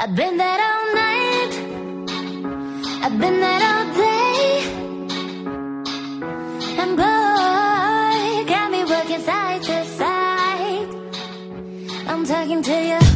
I've been there all night. I've been there all day. And boy, got me working side to side. I'm talking to you.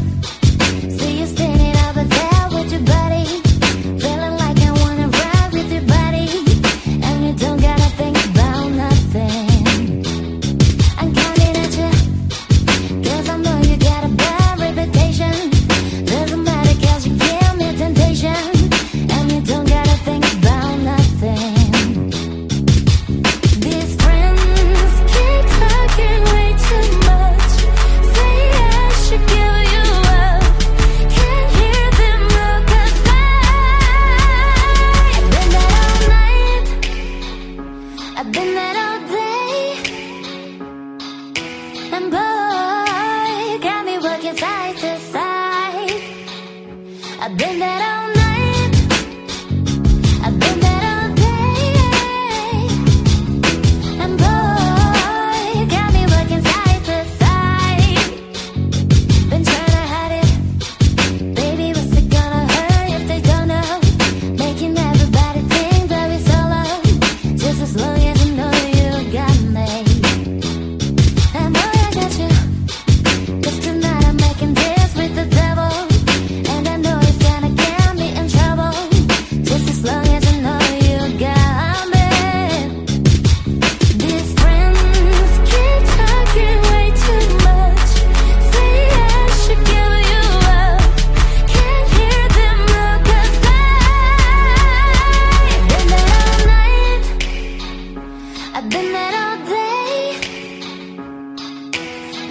side to side. I've been there all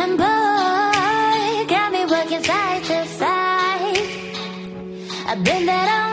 Boy, got me working side to side. I've been that on